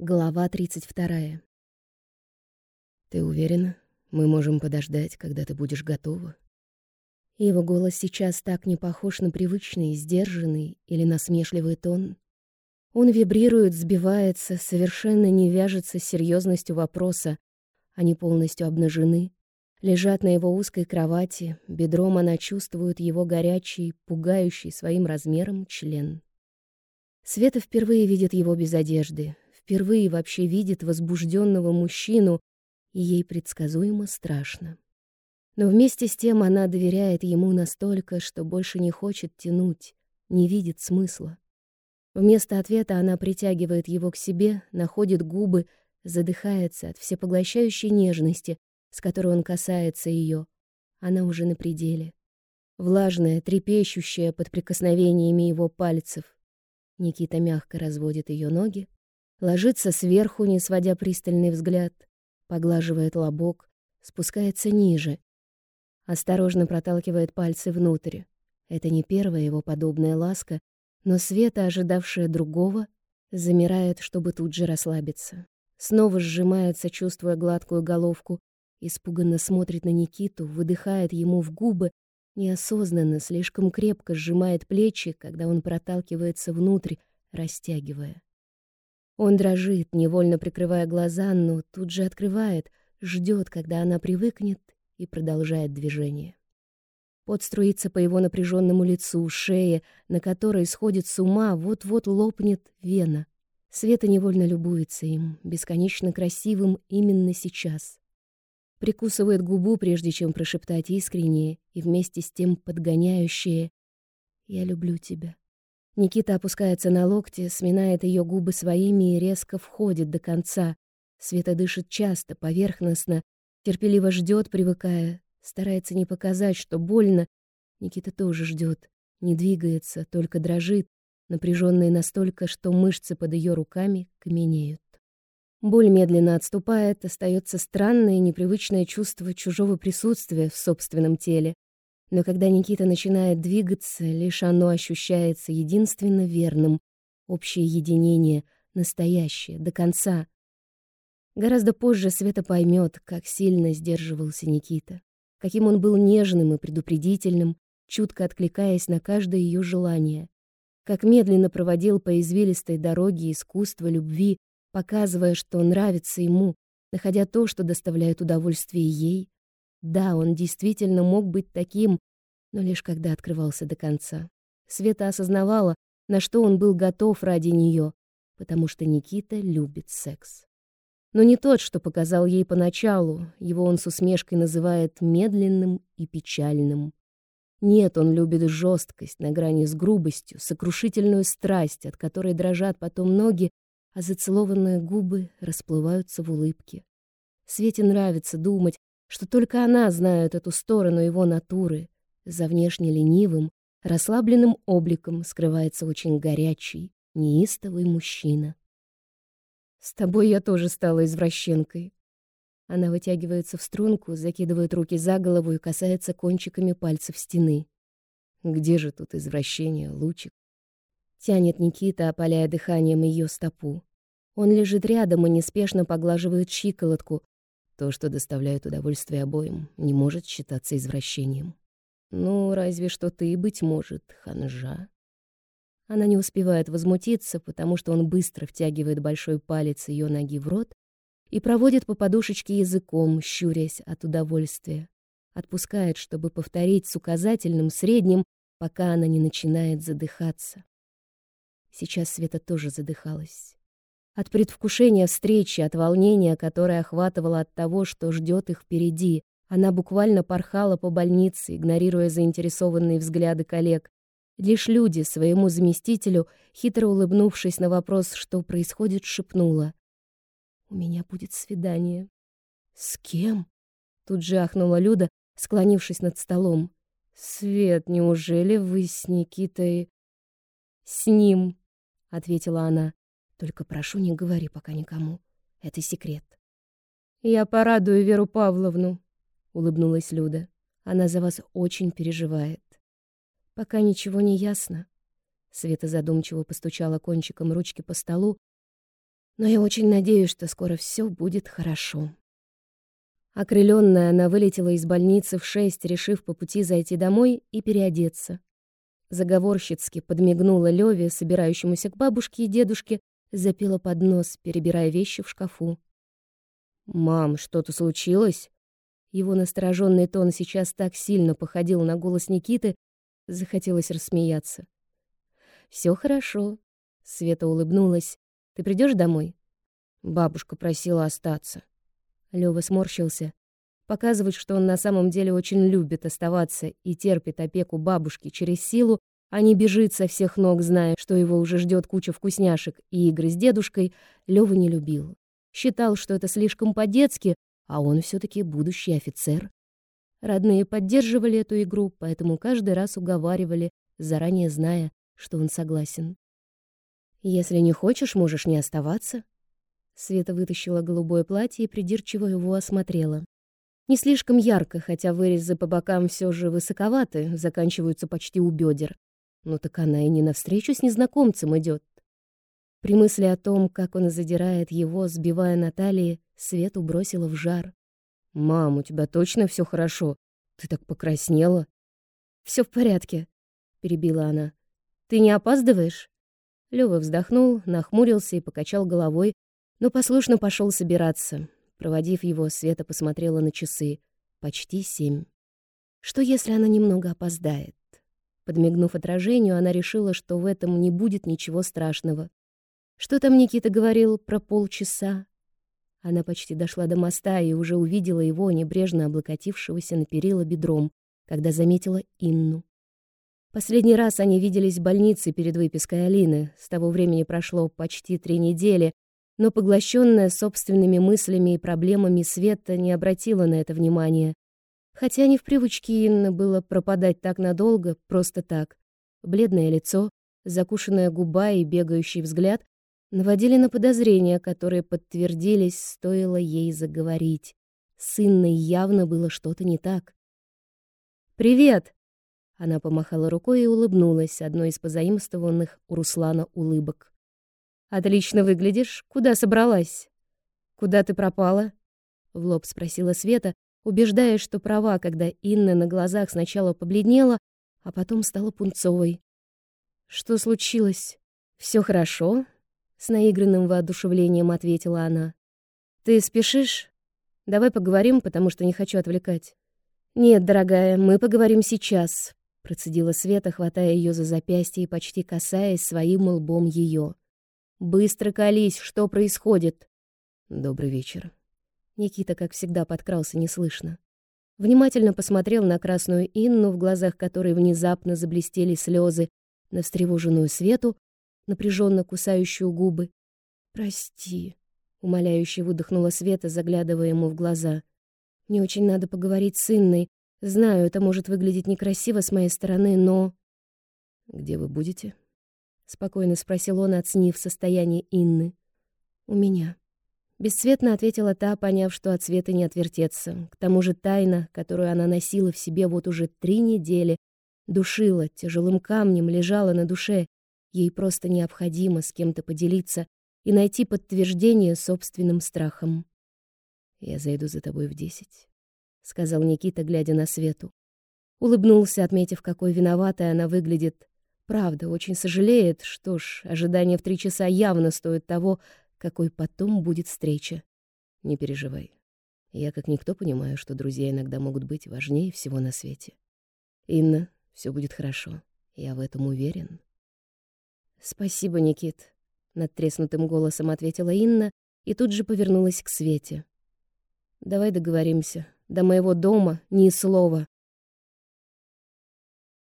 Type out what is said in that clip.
Глава 32. «Ты уверена? Мы можем подождать, когда ты будешь готова?» Его голос сейчас так не похож на привычный, сдержанный или насмешливый тон. Он вибрирует, сбивается, совершенно не вяжется с серьезностью вопроса. Они полностью обнажены, лежат на его узкой кровати, бедром она чувствует его горячий, пугающий своим размером член. Света впервые видит его без одежды, впервые вообще видит возбужденного мужчину, и ей предсказуемо страшно. Но вместе с тем она доверяет ему настолько, что больше не хочет тянуть, не видит смысла. Вместо ответа она притягивает его к себе, находит губы, задыхается от всепоглощающей нежности, с которой он касается ее. Она уже на пределе. Влажная, трепещущая под прикосновениями его пальцев. Никита мягко разводит ее ноги, ложится сверху, не сводя пристальный взгляд, поглаживает лобок, спускается ниже, осторожно проталкивает пальцы внутрь. Это не первая его подобная ласка, но Света, ожидавшая другого, замирает, чтобы тут же расслабиться. Снова сжимается, чувствуя гладкую головку, испуганно смотрит на Никиту, выдыхает ему в губы, неосознанно, слишком крепко сжимает плечи, когда он проталкивается внутрь, растягивая. Он дрожит, невольно прикрывая глаза, но тут же открывает, ждет, когда она привыкнет, и продолжает движение. Пот струится по его напряженному лицу, шее, на которой сходит с ума, вот-вот лопнет вена. Света невольно любуется им, бесконечно красивым именно сейчас. Прикусывает губу, прежде чем прошептать искреннее и вместе с тем подгоняющее «Я люблю тебя». Никита опускается на локти, сминает ее губы своими и резко входит до конца. Света дышит часто, поверхностно, терпеливо ждет, привыкая, старается не показать, что больно. Никита тоже ждет, не двигается, только дрожит, напряженный настолько, что мышцы под ее руками каменеют. Боль медленно отступает, остается странное непривычное чувство чужого присутствия в собственном теле. Но когда Никита начинает двигаться, лишь оно ощущается единственно верным. Общее единение, настоящее, до конца. Гораздо позже Света поймет, как сильно сдерживался Никита, каким он был нежным и предупредительным, чутко откликаясь на каждое ее желание, как медленно проводил по извилистой дороге искусства любви, показывая, что нравится ему, находя то, что доставляет удовольствие ей, да, он действительно мог быть таким, но лишь когда открывался до конца. Света осознавала, на что он был готов ради нее, потому что Никита любит секс. Но не тот, что показал ей поначалу, его он с усмешкой называет медленным и печальным. Нет, он любит жесткость на грани с грубостью, сокрушительную страсть, от которой дрожат потом ноги, а зацелованные губы расплываются в улыбке. Свете нравится думать, что только она знает эту сторону его натуры. За внешне ленивым, расслабленным обликом скрывается очень горячий, неистовый мужчина. «С тобой я тоже стала извращенкой». Она вытягивается в струнку, закидывает руки за голову и касается кончиками пальцев стены. «Где же тут извращение, лучик?» Тянет Никита, опаляя дыханием ее стопу. Он лежит рядом и неспешно поглаживает щиколотку, то, что доставляет удовольствие обоим, не может считаться извращением. Ну, разве что ты, быть может, ханжа. Она не успевает возмутиться, потому что он быстро втягивает большой палец ее ноги в рот и проводит по подушечке языком, щурясь от удовольствия. Отпускает, чтобы повторить с указательным, средним, пока она не начинает задыхаться. Сейчас Света тоже задыхалась. От предвкушения встречи, от волнения, которое охватывало от того, что ждет их впереди. Она буквально порхала по больнице, игнорируя заинтересованные взгляды коллег. Лишь люди своему заместителю, хитро улыбнувшись на вопрос, что происходит, шепнула. «У меня будет свидание». «С кем?» Тут же ахнула Люда, склонившись над столом. «Свет, неужели вы с Никитой...» «С ним», — ответила она. Только прошу, не говори пока никому. Это секрет. Я порадую Веру Павловну, улыбнулась Люда. Она за вас очень переживает. Пока ничего не ясно. Света задумчиво постучала кончиком ручки по столу. Но я очень надеюсь, что скоро все будет хорошо. Окрыленная, она вылетела из больницы в шесть, решив по пути зайти домой и переодеться. Заговорщицки подмигнула Леве, собирающемуся к бабушке и дедушке, запела под нос, перебирая вещи в шкафу. «Мам, что-то случилось?» Его настороженный тон сейчас так сильно походил на голос Никиты, захотелось рассмеяться. Все хорошо», — Света улыбнулась. «Ты придешь домой?» Бабушка просила остаться. Лёва сморщился. Показывать, что он на самом деле очень любит оставаться и терпит опеку бабушки через силу, а не бежит со всех ног, зная, что его уже ждет куча вкусняшек и игры с дедушкой, Лёва не любил. Считал, что это слишком по-детски, а он все таки будущий офицер. Родные поддерживали эту игру, поэтому каждый раз уговаривали, заранее зная, что он согласен. «Если не хочешь, можешь не оставаться», Света вытащила голубое платье и придирчиво его осмотрела. Не слишком ярко, хотя вырезы по бокам все же высоковаты, заканчиваются почти у бедер. Но так она и не навстречу с незнакомцем идет. При мысли о том, как он задирает его, сбивая на талии, Свету бросила в жар. «Мам, у тебя точно все хорошо? Ты так покраснела?» Все в порядке», — перебила она. «Ты не опаздываешь?» Лёва вздохнул, нахмурился и покачал головой, но послушно пошел собираться. Проводив его, Света посмотрела на часы. Почти семь. Что, если она немного опоздает? Подмигнув отражению, она решила, что в этом не будет ничего страшного. Что там Никита говорил про полчаса? Она почти дошла до моста и уже увидела его, небрежно облокотившегося на перила бедром, когда заметила Инну. Последний раз они виделись в больнице перед выпиской Алины. С того времени прошло почти три недели, но поглощенная собственными мыслями и проблемами Света не обратила на это внимания. Хотя не в привычке Инны было пропадать так надолго, просто так. Бледное лицо, закушенная губа и бегающий взгляд наводили на подозрения, которые подтвердились, стоило ей заговорить. С Инной явно было что-то не так. «Привет!» Она помахала рукой и улыбнулась, одной из позаимствованных у Руслана улыбок. Отлично выглядишь. Куда собралась? Куда ты пропала? В лоб спросила Света, убеждая, что права, когда Инна на глазах сначала побледнела, а потом стала пунцовой. Что случилось? Все хорошо? С наигранным воодушевлением ответила она. Ты спешишь? Давай поговорим, потому что не хочу отвлекать. Нет, дорогая, мы поговорим сейчас, процедила Света, хватая ее за запястье и почти касаясь своим лбом ее. Быстро колись, что происходит? Добрый вечер. Никита, как всегда, подкрался неслышно. Внимательно посмотрел на красную Инну, в глазах которой внезапно заблестели слезы, на встревоженную Свету, напряженно кусающую губы. «Прости», — умоляюще выдохнула Света, заглядывая ему в глаза. «Мне очень надо поговорить с Инной. Знаю, это может выглядеть некрасиво с моей стороны, но...» «Где вы будете?» — спокойно спросил он, оценив состояние Инны. «У меня». Бесцветно ответила та, поняв, что от Света не отвертеться. К тому же тайна, которую она носила в себе вот уже три недели, душила, тяжелым камнем лежала на душе. Ей просто необходимо с кем-то поделиться и найти подтверждение собственным страхам. «Я зайду за тобой в десять», — сказал Никита, глядя на Свету. Улыбнулся, отметив, какой виноватой она выглядит, Правда, очень сожалеет. Что ж, ожидание в три часа явно стоит того, какой потом будет встреча. Не переживай. Я как никто понимаю, что друзья иногда могут быть важнее всего на свете. Инна, все будет хорошо. Я в этом уверен. Спасибо, Никит, надтреснутым голосом ответила Инна и тут же повернулась к Свете. Давай договоримся. До моего дома ни слова.